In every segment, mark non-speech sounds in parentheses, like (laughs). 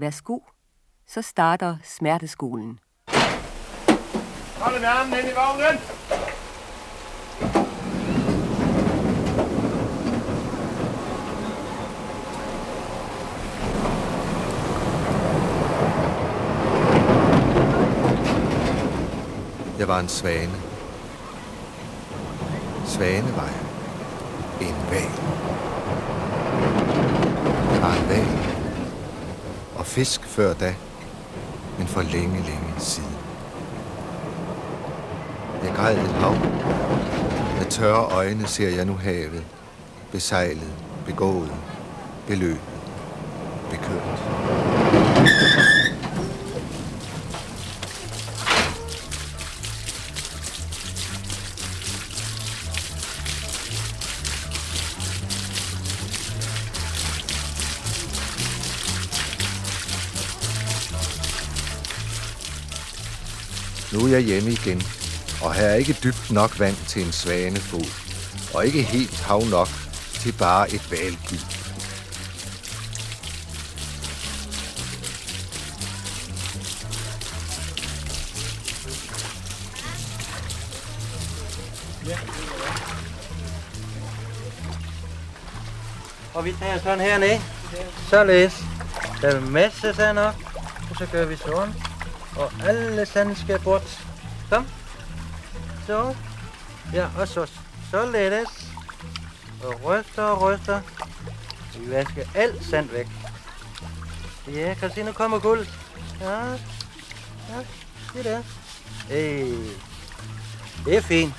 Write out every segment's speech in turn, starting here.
Værsgo, så starter smerteskolen. Hold med armen ind i vognen! Jeg var en svane. Svane var jeg. En val. Jeg var en val. Fisk før da, men for længe, længe siden. Jeg græd et hav. Med tørre øjne ser jeg nu havet. Besejlet, begået, beløbet, bekørt. Nu er jeg hjemme igen, og her er ikke dybt nok vand til en svanefod, og ikke helt hav nok til bare et valgyld. Og vi tager sådan hernede, Således. Der er masser masse sand op. Og så gør vi sådan. Og alle sande skal bort. Kom. Så. Ja, og så således. Og ryster og ryster. Vi vasker alt sand væk. Ja, kan du se, nu kommer guld. Ja. Ja, det der. Hey. Øh. Det er fint.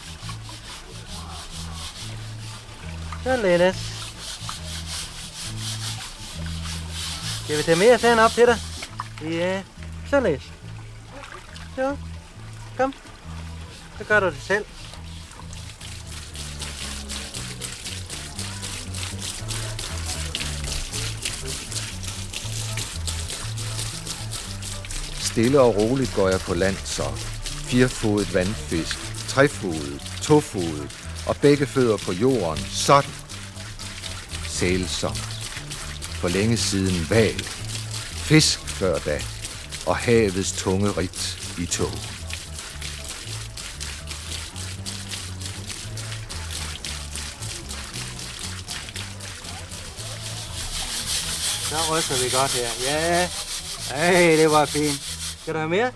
Således. Skal vi tage mere sand op til dig? Ja, så jo, Så, kom. Så gør du det selv. Stille og roligt går jeg på land så. Firfodet vandfisk, trefodet, tofodet og begge fødder på jorden. Sådan. Sælsomt. For længe siden val. Fisk før da. Og havets tunge rigt i tog. Så ryster vi godt her. Ja. Ej, det var fint. Skal du have mere?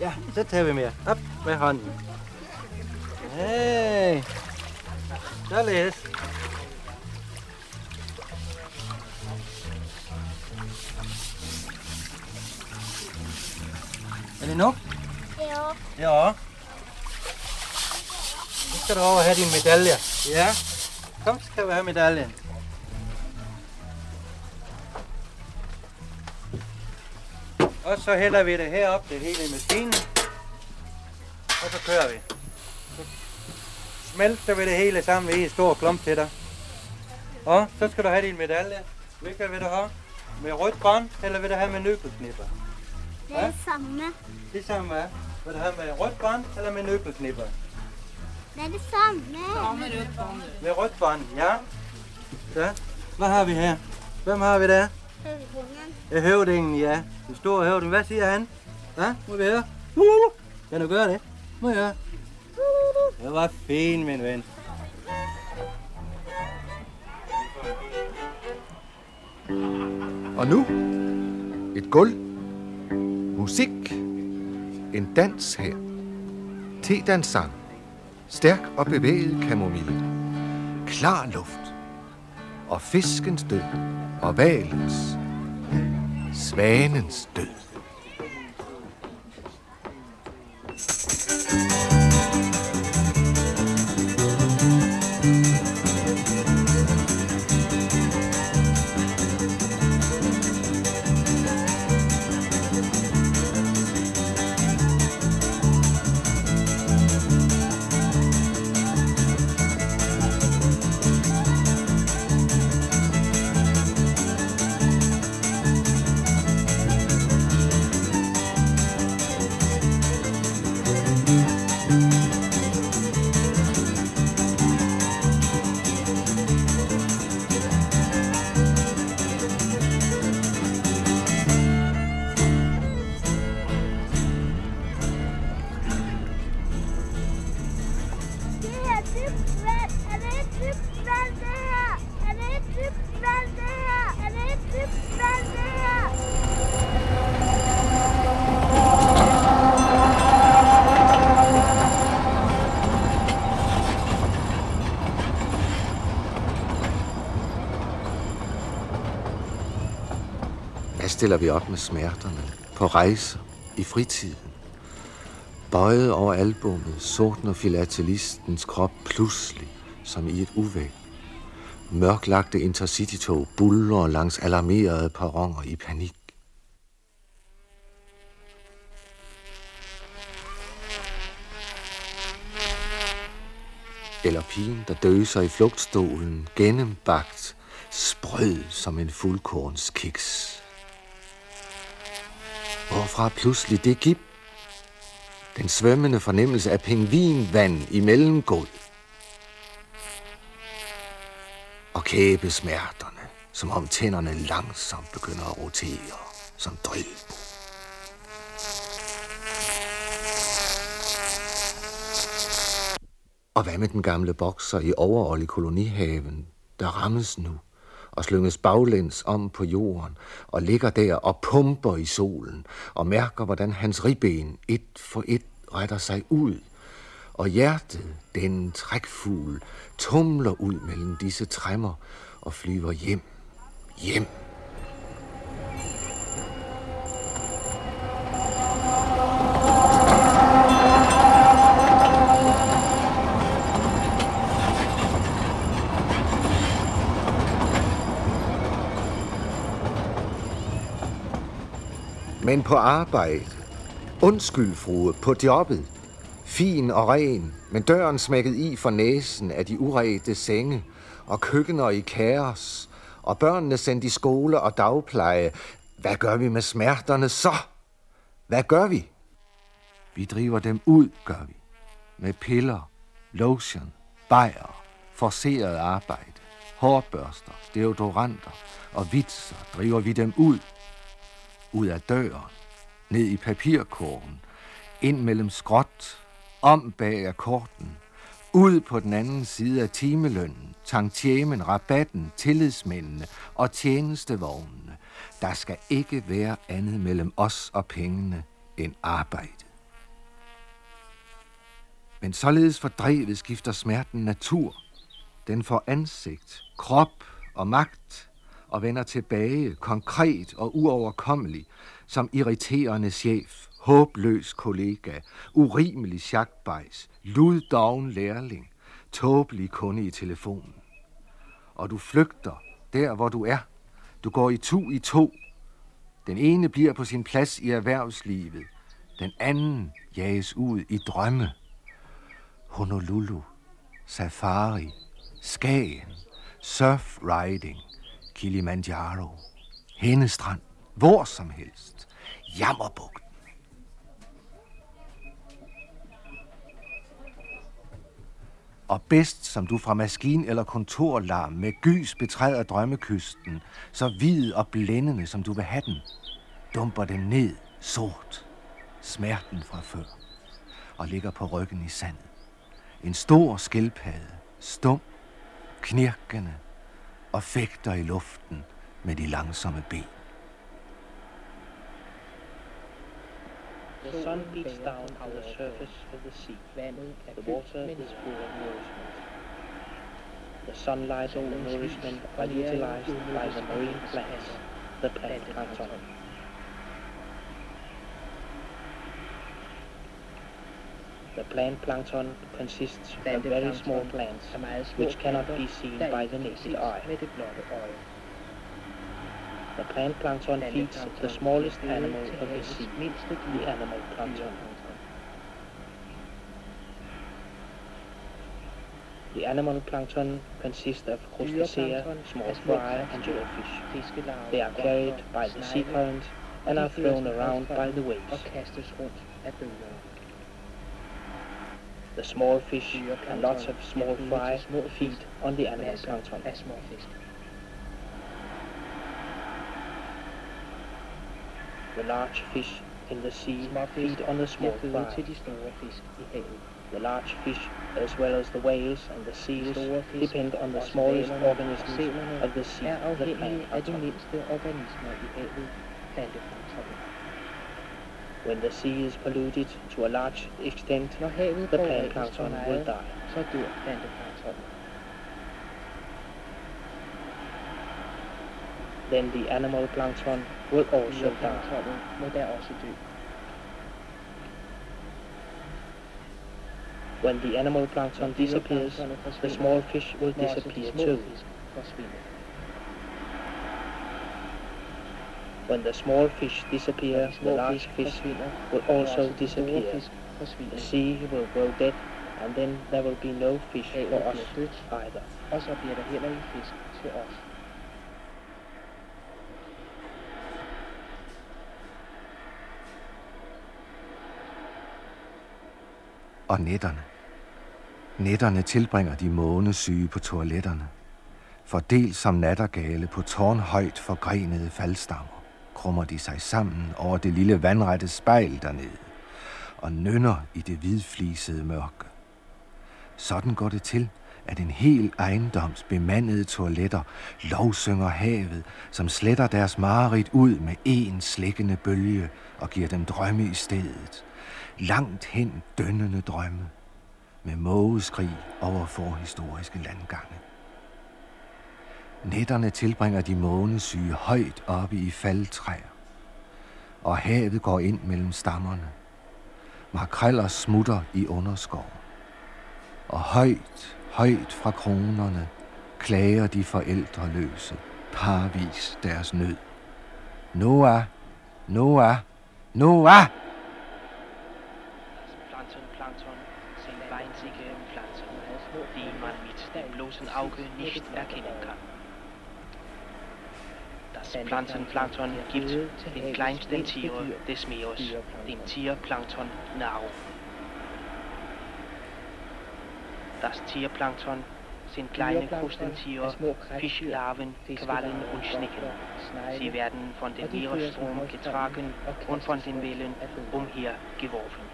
Ja, så tager vi mere. Op med hånden. Hey. Så nok? Jo. Ja. Nu skal du over og have din medalje. Ja. Kom, så skal vi have medaljen. Og så hælder vi det herop, det hele i maskinen. Og så kører vi. Så smelter vi det hele sammen i en stor klump til dig. Og så skal du have din medalje. Hvilken vil du have? Med rødt bånd, eller vil du have med nøbelknipper? Det er det samme. Det samme hvad? Vil du have med rødt bånd, eller med nøbelknipper? Det er det samme. Med rødt bånd, ja. Så, hvad har vi her? Hvem har vi der? Høvdingen. Er høvdingen, ja. Den store høvding. Hvad siger han? Hvad? Må vi høre? Kan du gøre det? Må jeg høre? Det var fint, min ven. Og nu et gulv, musik, en dans her, tedansang, stærk og bevæget kamomille, klar luft. Og fiskens død. Og valens, svanens død. Stiller vi op med smerterne, på rejser, i fritiden. Bøjet over albummet sortner filatelistens krop pludselig, som i et uvæg. Mørklagte intercity-tog buller langs alarmerede perroner i panik. Eller pigen, der døser i flugtstolen, gennembagt, sprød som en fuldkornskiks. Hvorfra pludselig det gib? Den svømmende fornemmelse af pingvinvand i mellemgulv. Og kæbesmerterne, som om tænderne langsomt begynder at rotere som drillbo. Og hvad med den gamle bokser i overårlig kolonihaven, der rammes nu og slynges baglæns om på jorden og ligger der og pumper i solen og mærker, hvordan hans ribben et for et retter sig ud, og hjertet, den trækfugl, tumler ud mellem disse træmmer og flyver hjem, hjem. Men på arbejde. Undskyld, frue, på jobbet. Fin og ren, men døren smækket i for næsen af de uredte senge, og køkkener i kaos, og børnene sendt i skole og dagpleje. Hvad gør vi med smerterne så? Hvad gør vi? Vi driver dem ud, gør vi. Med piller, lotion, bajer, forceret arbejde, hårbørster, deodoranter og vitser driver vi dem ud ud af døren, ned i papirkorgen, ind mellem skråt, om bag akkorden, ud på den anden side af timelønnen, tantiemen, rabatten, tillidsmændene og tjenestevognene. Der skal ikke være andet mellem os og pengene end arbejde. Men således fordrevet skifter smerten natur. Den får ansigt, krop og magt og vender tilbage, konkret og uoverkommelig, som irriterende chef, håbløs kollega, urimelig sjakbejs, luddoven lærling, tåbelig kunde i telefonen. Og du flygter der, hvor du er. Du går i to i to. Den ene bliver på sin plads i erhvervslivet. Den anden jages ud i drømme. Honolulu, safari, Skagen, surf riding, Kilimanjaro, Hennestrand, hvor som helst, Jammerbugten. Og bedst som du fra maskin- eller kontorlarm med gys betræder drømmekysten, så hvid og blændende som du vil have den, dumper den ned sort, smerten fra før, og ligger på ryggen i sandet. En stor skildpadde, stum, knirkende, og fægter i luften med de langsomme ben. The sun beats down on the surface of the sea. The water is full of nourishment. The sunlight and the nourishment are utilized by the marine plants, the plant plankton. The plant plankton consists of very small plants which cannot be seen by the naked eye. The plant plankton feeds the smallest animal of the sea, the animal plankton. The animal plankton consists of crustacea, small fry, and jellyfish. They are carried by the sea current and are thrown around by the waves. The small fish and lots of small fry feed on the animal plankton. The large fish in the sea feed on the small fry. The large fish, as well as the whales and the seals, depend on the smallest organisms of the sea, the plankton. When the sea is polluted to a large extent, the plankton will die. så dør planteplankton. then the animal plankton will also die. må der også dø. When the animal plankton disappears, the small fish will Må også de disappear too. When the small fish disappear, the large fish will also disappear. The sea will grow dead, and then there will be no fish for us either. og så bliver der heller ikke fisk til os. Og nætterne. Nætterne tilbringer de månesyge på toiletterne. Fordelt som nattergale på tårnhøjt forgrenede faldstammer, krummer de sig sammen over det lille vandrette spejl dernede og nynner i det hvidflisede mørke. Sådan går det til, at en hel ejendoms bemandede toiletter lovsynger havet, som sletter deres mareridt ud med en slækkende bølge og giver dem drømme i stedet. Langt hen dønnende drømme med mågeskrig over forhistoriske landgange. Nætterne tilbringer de månesyge højt oppe i faldtræer, og havet går ind mellem stammerne. Makreller smutter i underskov, og højt, højt fra kronerne klager de forældreløse parvis deres nød. Noah, Noah, Noah! Plankton, Plankton sind winzige Pflanzen, die man mit dem bloßen Auge nicht erkennen kann. Pflanzenplankton gibt den kleinsten Tieren des Meeres, dem Tierplankton, Nahrung. Das Tierplankton sind kleine Krustentiere, Fischlarven, Quallen und Schnecken. Sie werden von dem Meeresstrom getragen und von den Wellen umhergeworfen.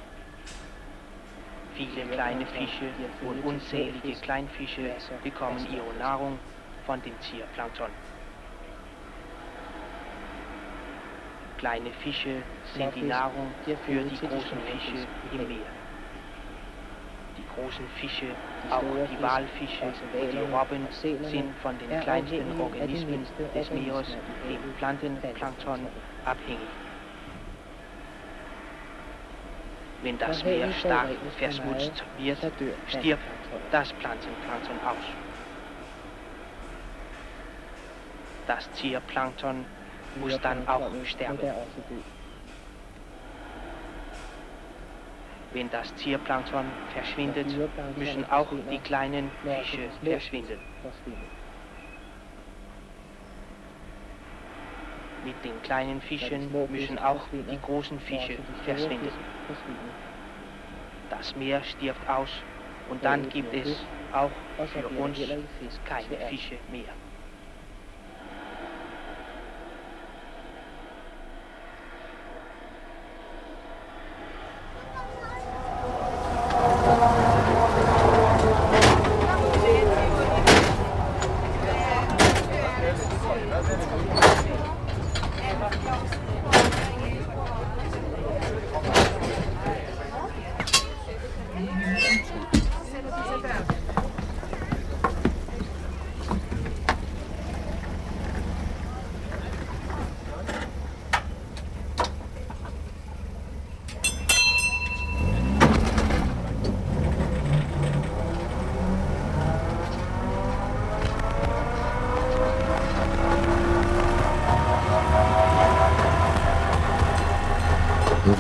Viele kleine Fische und unzählige Kleinfische bekommen ihre Nahrung von dem Tierplankton. Kleine Fische sind die Nahrung für die großen Fische im Meer. Die großen Fische, auch die Walfische und die Robben, sind von den kleinsten Organismen des Meeres, dem Plantenplankton, abhängig. Wenn das Meer stark verschmutzt wird, stirbt das Pflanzenplankton aus. Das Tierplankton muss dann auch sterben. Wenn das Zierplankton verschwindet, müssen auch die kleinen Fische verschwinden. Mit den kleinen Fischen müssen auch die großen Fische verschwinden. Das Meer stirbt aus und dann gibt es auch für uns keine Fische mehr.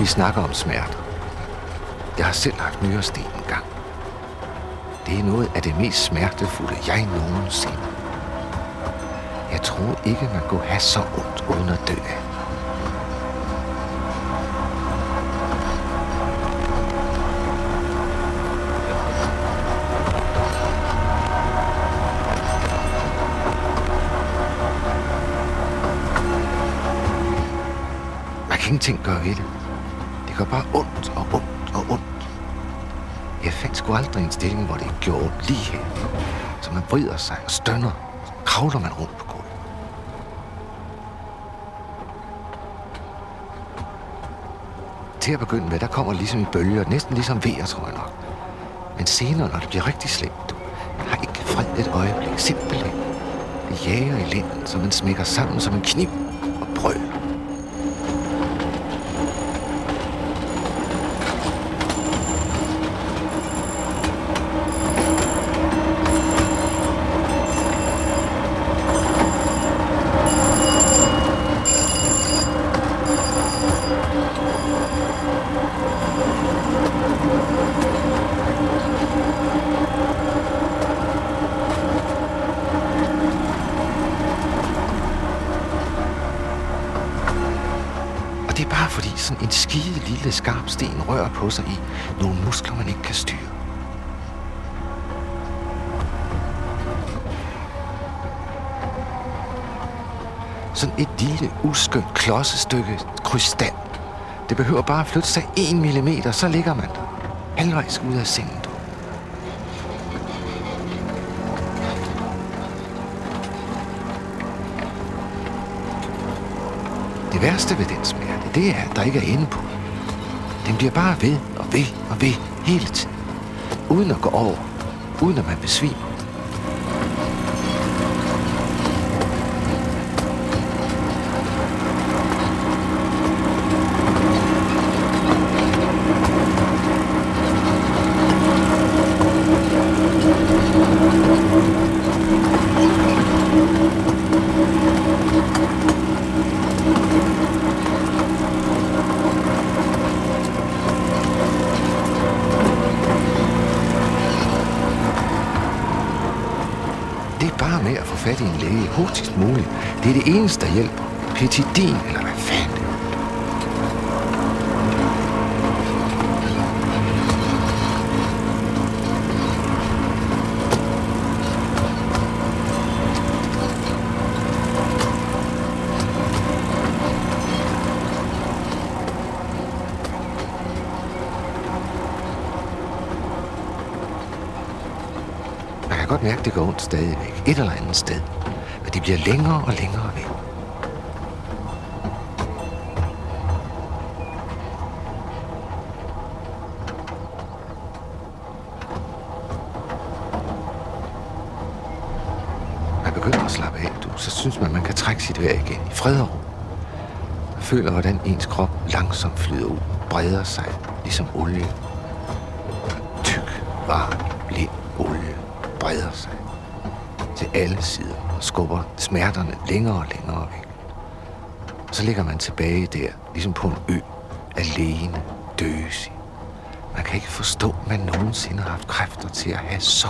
Vi snakker om smerter. Jeg har selv haft nyresten en gang. Det er noget af det mest smertefulde, jeg nogensinde. Jeg troede ikke, man kunne have så ondt uden at dø af. Man kan ingenting gøre ved det. Det gør bare ondt og ondt og ondt. Jeg fandt sgu aldrig en stilling, hvor det ikke gjorde ondt lige her. Så man vrider sig og stønner, så kravler man rundt på gulvet. Til at begynde med, der kommer ligesom i bølger, næsten ligesom vejer, tror jeg nok. Men senere, når det bliver rigtig slemt, du, jeg har ikke fred et øjeblik, simpelthen. jager i lænden, så man smækker sammen som en kniv og brøl. Og det er bare fordi sådan en skide lille skarp sten rører på sig i nogle muskler, man ikke kan styre. Sådan et lille, uskønt klodsestykke krystal. Det behøver bare at flytte sig en millimeter, så ligger man der. Halvvejs ud af sengen. du. Det værste ved den smerte, det er, at der ikke er ende på. Den bliver bare ved og ved og ved hele tiden. Uden at gå over. Uden at man besvimer. Det er bare med at få fat i en læge hurtigst muligt. Det er det eneste, der hjælper. Petidin, eller hvad fanden det er. Man kan godt mærke, at det går ondt stadigvæk. Et eller andet sted de bliver længere og længere væk. Man begynder at slappe af, du. Så synes man, man kan trække sit vejr igen i fred og ro. Man føler, hvordan ens krop langsomt flyder ud, breder sig, ligesom olie. Tyk, varm, blind olie breder sig til alle sider og skubber smerterne længere og længere væk. Så ligger man tilbage der, ligesom på en ø, alene, døsig. Man kan ikke forstå, at man nogensinde har haft kræfter til at have så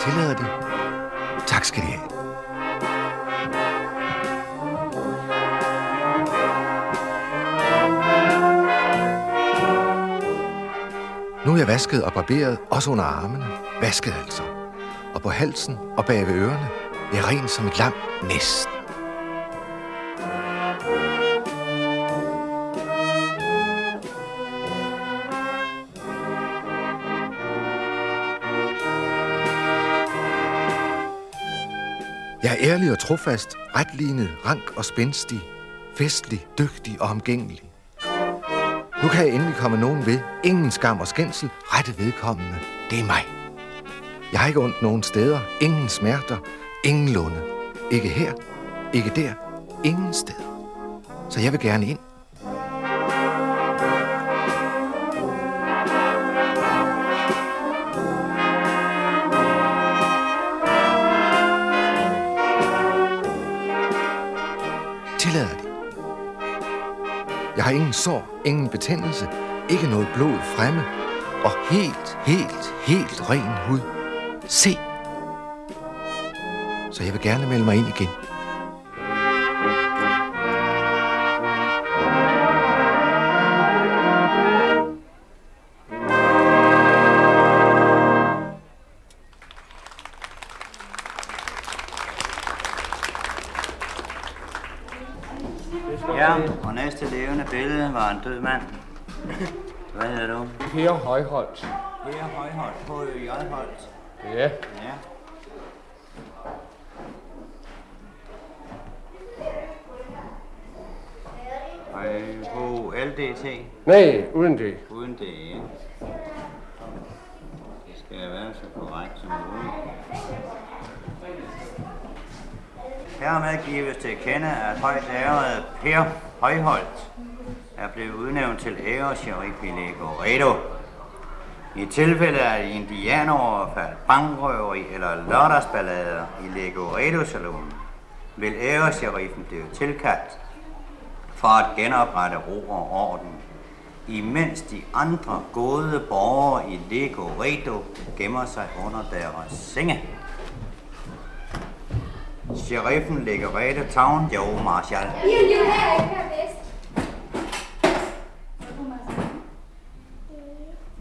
Tillader det. Tak skal I have. Nu er jeg vasket og barberet, også under armene. Vasket altså. Og på halsen og bag ved ørerne. Jeg er ren som et lam næsten. Ærlig og trofast, retlignet, rank og spændstig, festlig, dygtig og omgængelig. Nu kan jeg endelig komme nogen ved. Ingen skam og skændsel, rette vedkommende. Det er mig. Jeg har ikke ondt nogen steder, ingen smerter, ingen lunde. Ikke her, ikke der, ingen steder. Så jeg vil gerne ind. Har ingen sår, ingen betændelse, ikke noget blod fremme, og helt, helt, helt ren hud. Se, så jeg vil gerne melde mig ind igen. Ja, og næste levende billede var en død mand. Hvad hedder du? Per Højholdt. Per Højholdt på Jøjholdt. Ja. Ja. Øh, på LDT? Nej, uden det. Uden det, ikke? Det skal være så korrekt som muligt. Hermed gives til kende, at højt ærede Per Højholdt er blevet udnævnt til æresherif i Legoredo. I tilfælde af indianeroverfald, bankrøveri eller lørdagsballader i Legoredo-salonen, vil æresheriffen blive tilkaldt for at genoprette ro og orden, imens de andre gode borgere i Legoredo gemmer sig under deres senge. Sheriffen Legoredo Town, Joe Marshall.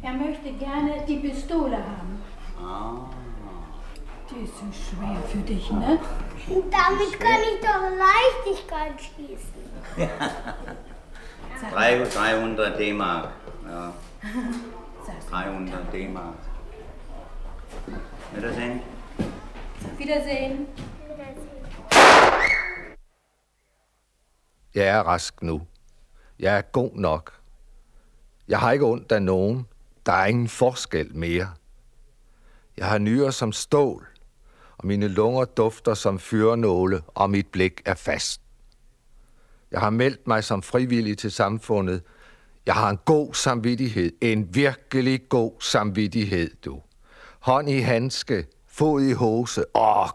Er möchte gerne die Pistole haben. Ah. Die ist so schwer für dich, ne? Damit kann ich doch Leichtigkeit schießen. 300 (laughs) D-Mark. Ja. 300 D-Mark. Wiedersehen. Wiedersehen. Jeg er rask nu. Jeg er god nok. Jeg har ikke ondt af nogen. Der er ingen forskel mere. Jeg har nyrer som stål, og mine lunger dufter som fyrenåle, og mit blik er fast. Jeg har meldt mig som frivillig til samfundet. Jeg har en god samvittighed, en virkelig god samvittighed, du. Hånd i handske, fod i hose, åh,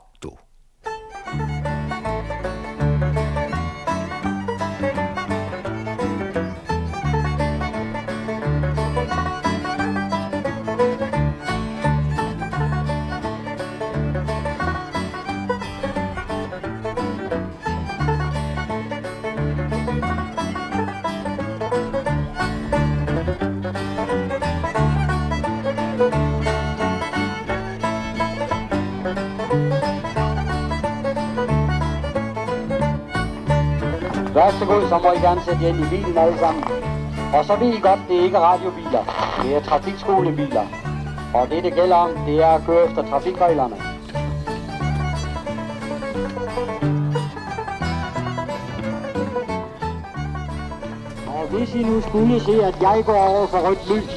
Værsgo, så må I gerne sætte jer ind i bilen alle sammen. Og så ved I godt, det er ikke radiobiler. Det er trafikskolebiler. Og det, det gælder om, det er at køre efter trafikreglerne. Og hvis I nu skulle se, at jeg går over for rødt lys,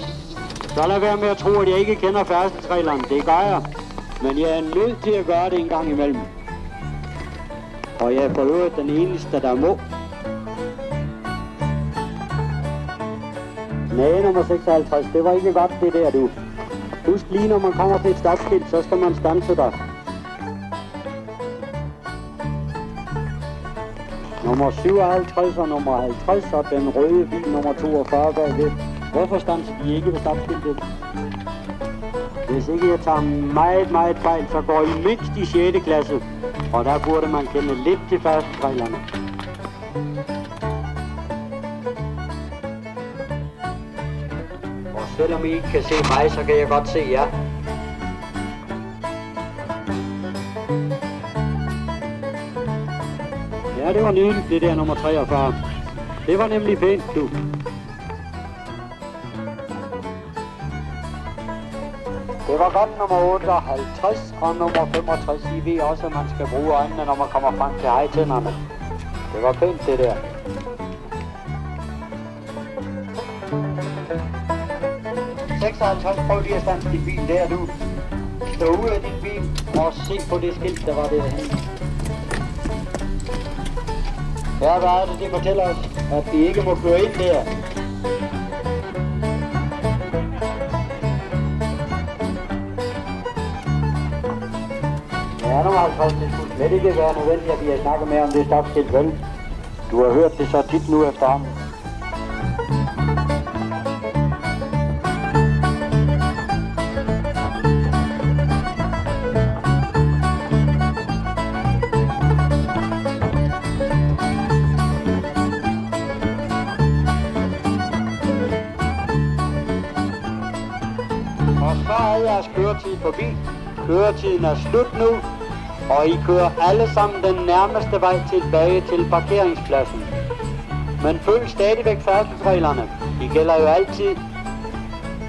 så lad være med at tro, at jeg ikke kender færdselsreglerne. Det gør jeg. Men jeg er nødt til at gøre det en gang imellem. Og jeg er for øvrigt den eneste, der må. Nej, nummer 56, det var ikke godt det der, du. Husk lige, når man kommer til et stopskilt, så skal man stanse der. Nummer 57 og nummer 50 og den røde bil nummer 42 bagved. Hvorfor stanser de ikke ved stopskiltet? Hvis ikke jeg tager meget, meget fejl, så går I mindst i 6. klasse. Og der burde man kende lidt til første reglerne. Selvom I ikke kan se mig, så kan jeg godt se jer. Ja, det var nydeligt, det der nummer 43. Det var nemlig pænt, du. Det var godt nummer 58 og nummer 65. I ved også, at man skal bruge øjnene, når man kommer frem til hejtænderne. Det var pænt, det der. Prøv lige at stanse din bil der, du. Stå ud af din bil og se på det skilt, der var derhen. Ja, hvad er det, det fortæller os? At vi ikke må køre ind der. Ja, nu har det det skulle slet ikke være nødvendigt, at vi har snakket med om det stopskilt, vel? Du har hørt det så tit nu efterhånden. Køretiden er slut nu, og I kører alle sammen den nærmeste vej tilbage til parkeringspladsen. Men følg stadigvæk færdselsreglerne. De gælder jo altid.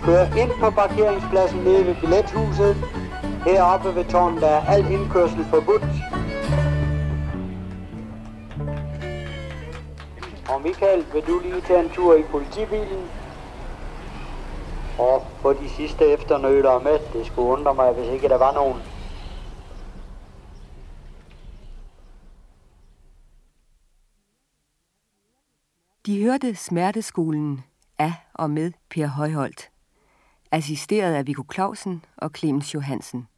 Kør ind på parkeringspladsen nede ved billethuset. Heroppe ved tårnet der er al indkørsel forbudt. Og Michael, vil du lige tage en tur i politibilen? Og på de sidste efternøler med. Det skulle undre mig, hvis ikke der var nogen. De hørte Smerteskolen af og med Per Højholdt, assisteret af Viggo Clausen og Clemens Johansen.